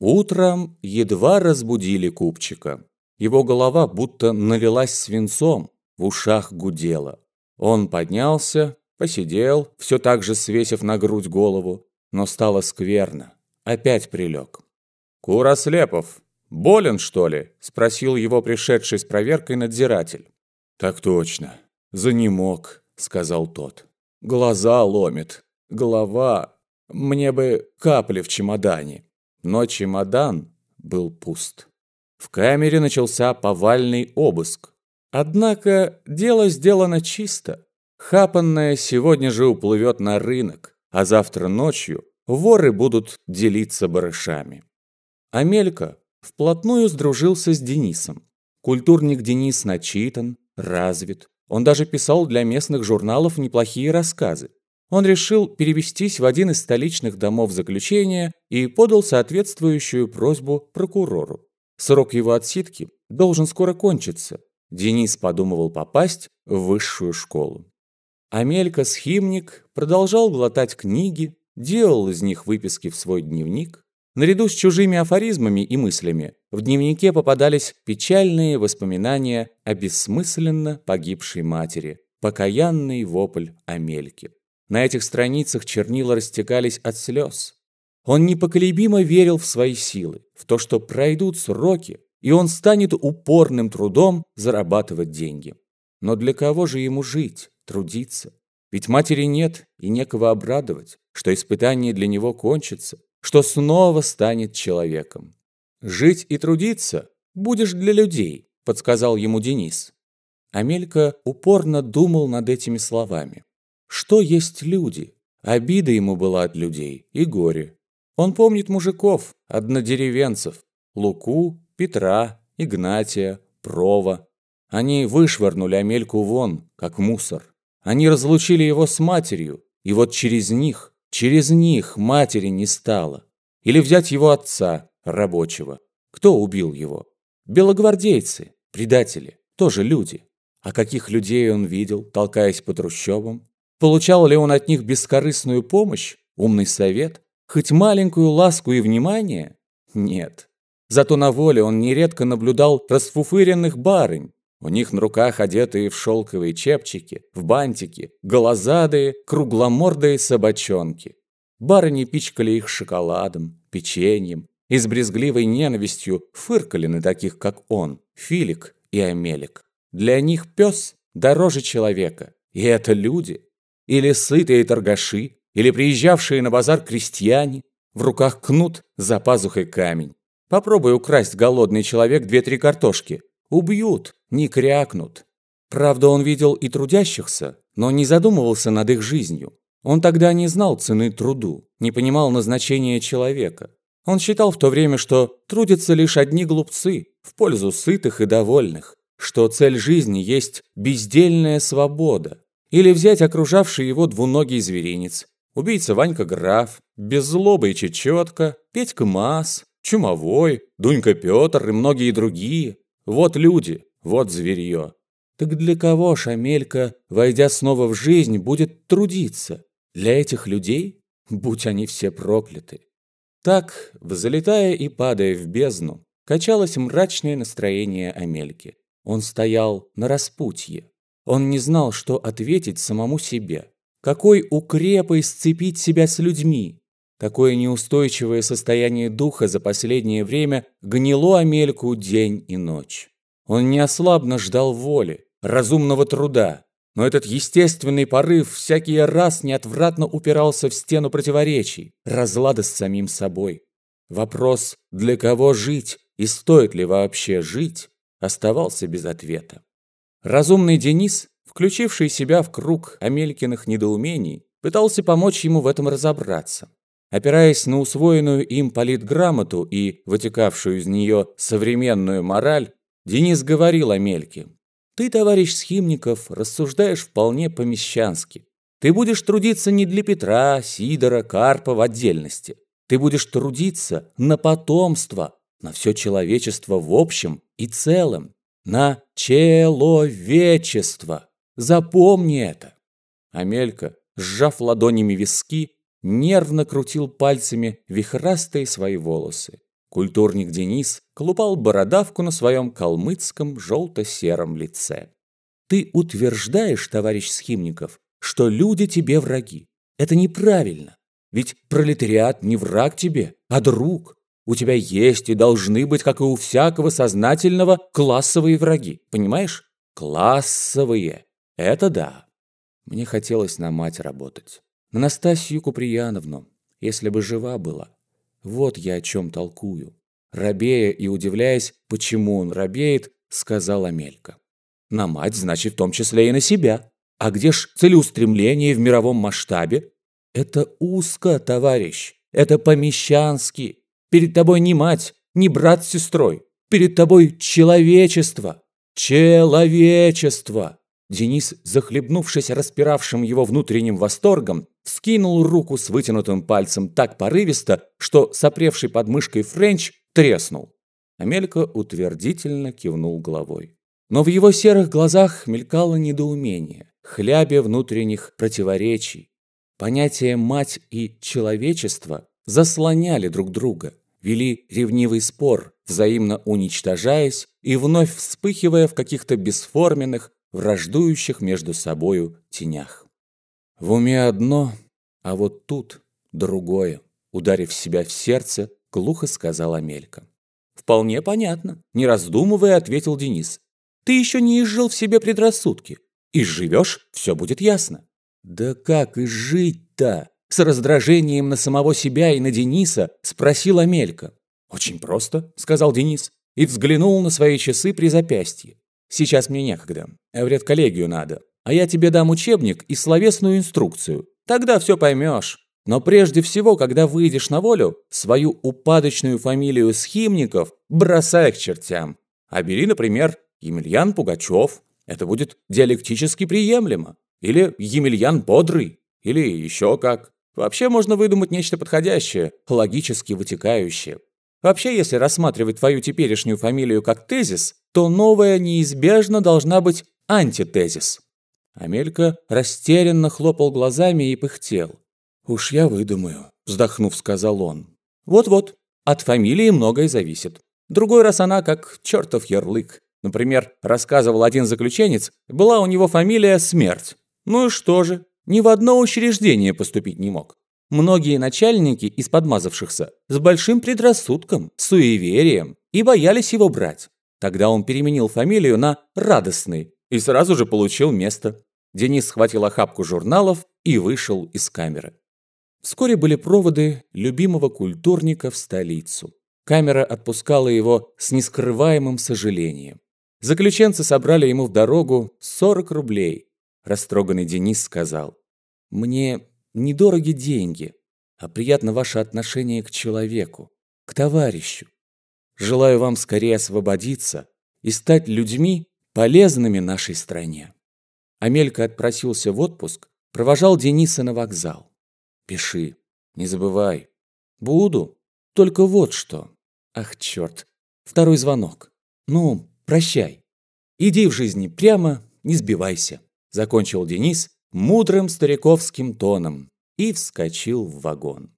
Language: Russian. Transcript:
Утром едва разбудили купчика. Его голова будто налилась свинцом, в ушах гудела. Он поднялся, посидел, все так же свесив на грудь голову, но стало скверно. Опять прилег. «Курослепов, болен, что ли?» – спросил его пришедший с проверкой надзиратель. «Так точно. Занемог», – сказал тот. «Глаза ломит. Голова. Мне бы капли в чемодане». Но чемодан был пуст. В камере начался повальный обыск. Однако дело сделано чисто. Хапанное сегодня же уплывет на рынок, а завтра ночью воры будут делиться барышами. Амелька вплотную сдружился с Денисом. Культурник Денис начитан, развит. Он даже писал для местных журналов неплохие рассказы он решил перевестись в один из столичных домов заключения и подал соответствующую просьбу прокурору. Срок его отсидки должен скоро кончиться. Денис подумывал попасть в высшую школу. Амелька Схимник продолжал глотать книги, делал из них выписки в свой дневник. Наряду с чужими афоризмами и мыслями в дневнике попадались печальные воспоминания о бессмысленно погибшей матери, покаянный вопль Амельки. На этих страницах чернила растекались от слез. Он непоколебимо верил в свои силы, в то, что пройдут сроки, и он станет упорным трудом зарабатывать деньги. Но для кого же ему жить, трудиться? Ведь матери нет и некого обрадовать, что испытание для него кончится, что снова станет человеком. «Жить и трудиться будешь для людей», – подсказал ему Денис. Амелька упорно думал над этими словами. Что есть люди? Обида ему была от людей и горе. Он помнит мужиков, однодеревенцев, Луку, Петра, Игнатия, Прова. Они вышвырнули Амельку вон, как мусор. Они разлучили его с матерью, и вот через них, через них матери не стало. Или взять его отца, рабочего. Кто убил его? Белогвардейцы, предатели, тоже люди. А каких людей он видел, толкаясь по трущобам? Получал ли он от них бескорыстную помощь, умный совет, хоть маленькую ласку и внимание? Нет. Зато на воле он нередко наблюдал расфуфыренных барынь, у них на руках одетые в шелковые чепчики, в бантики, голозадые, кругломордые собачонки. Барыни пичкали их шоколадом, печеньем и с брезгливой ненавистью фыркали на таких, как он, Филик и Амелик. Для них пес дороже человека, и это люди, или сытые торгаши, или приезжавшие на базар крестьяне, в руках кнут, за пазухой камень. Попробуй украсть голодный человек две-три картошки. Убьют, не крякнут. Правда, он видел и трудящихся, но не задумывался над их жизнью. Он тогда не знал цены труду, не понимал назначения человека. Он считал в то время, что трудятся лишь одни глупцы в пользу сытых и довольных, что цель жизни есть бездельная свобода, или взять окружавший его двуногий зверинец. Убийца Ванька Граф, Беззлоба и Чечетка, Петька Мас, Чумовой, Дунька Петр и многие другие. Вот люди, вот зверье. Так для кого Шамелька, войдя снова в жизнь, будет трудиться? Для этих людей? Будь они все прокляты. Так, взлетая и падая в бездну, качалось мрачное настроение Амельки. Он стоял на распутье. Он не знал, что ответить самому себе. Какой укрепой сцепить себя с людьми? Такое неустойчивое состояние духа за последнее время гнило Амельку день и ночь. Он неослабно ждал воли, разумного труда, но этот естественный порыв всякий раз неотвратно упирался в стену противоречий, разлада с самим собой. Вопрос «для кого жить?» и «стоит ли вообще жить?» оставался без ответа. Разумный Денис, включивший себя в круг Амелькиных недоумений, пытался помочь ему в этом разобраться. Опираясь на усвоенную им политграмоту и вытекавшую из нее современную мораль, Денис говорил Амельке, «Ты, товарищ Схимников, рассуждаешь вполне помещански. Ты будешь трудиться не для Петра, Сидора, Карпа в отдельности. Ты будешь трудиться на потомство, на все человечество в общем и целом на человечество. Запомни это. Амелька, сжав ладонями виски, нервно крутил пальцами вихрастые свои волосы. Культурник Денис колупал бородавку на своем калмыцком желто-сером лице. «Ты утверждаешь, товарищ Схимников, что люди тебе враги. Это неправильно. Ведь пролетариат не враг тебе, а друг. У тебя есть и должны быть, как и у всякого сознательного, классовые враги. Понимаешь? Классовые. Это да. Мне хотелось на мать работать. На Настасью Куприяновну, если бы жива была. Вот я о чем толкую. Робея и удивляясь, почему он робеет, сказал Амелька. На мать, значит, в том числе и на себя. А где ж целеустремление в мировом масштабе? Это узко, товарищ. Это помещански. Перед тобой не мать, не брат с сестрой. Перед тобой человечество. Человечество. Денис, захлебнувшись распиравшим его внутренним восторгом, вскинул руку с вытянутым пальцем так порывисто, что сопревший под мышкой Френч треснул. Амелька утвердительно кивнул головой. Но в его серых глазах мелькало недоумение, хлябе внутренних противоречий. Понятия «мать» и «человечество» заслоняли друг друга, вели ревнивый спор, взаимно уничтожаясь и вновь вспыхивая в каких-то бесформенных, враждующих между собою тенях. В уме одно, а вот тут другое, ударив себя в сердце, глухо сказал Амелька. «Вполне понятно», – не раздумывая, ответил Денис. «Ты еще не изжил в себе предрассудки. И живешь, все будет ясно». «Да как и жить-то?» С раздражением на самого себя и на Дениса спросил Амелька. «Очень просто», – сказал Денис, и взглянул на свои часы при запястье. Сейчас мне некогда. В редколлегию надо. А я тебе дам учебник и словесную инструкцию. Тогда все поймешь. Но прежде всего, когда выйдешь на волю, свою упадочную фамилию схимников бросай к чертям. А бери, например, Емельян Пугачев. Это будет диалектически приемлемо. Или Емельян Бодрый. Или еще как. Вообще можно выдумать нечто подходящее, логически вытекающее. Вообще, если рассматривать твою теперешнюю фамилию как тезис, то новая неизбежно должна быть антитезис. Амелька растерянно хлопал глазами и пыхтел. «Уж я выдумаю», – вздохнув, сказал он. «Вот-вот, от фамилии многое зависит. Другой раз она как чертов ярлык. Например, рассказывал один заключенец, была у него фамилия Смерть. Ну и что же, ни в одно учреждение поступить не мог. Многие начальники из подмазавшихся с большим предрассудком, суеверием и боялись его брать. Тогда он переменил фамилию на Радостный и сразу же получил место. Денис схватил охапку журналов и вышел из камеры. Вскоре были проводы любимого культурника в столицу. Камера отпускала его с нескрываемым сожалением. Заключенцы собрали ему в дорогу 40 рублей. Растроганный Денис сказал, «Мне недороги деньги, а приятно ваше отношение к человеку, к товарищу. Желаю вам скорее освободиться и стать людьми, полезными нашей стране. Амелька отпросился в отпуск, провожал Дениса на вокзал. Пиши, не забывай. Буду. Только вот что. Ах, черт. Второй звонок. Ну, прощай. Иди в жизни прямо, не сбивайся. Закончил Денис мудрым стариковским тоном и вскочил в вагон.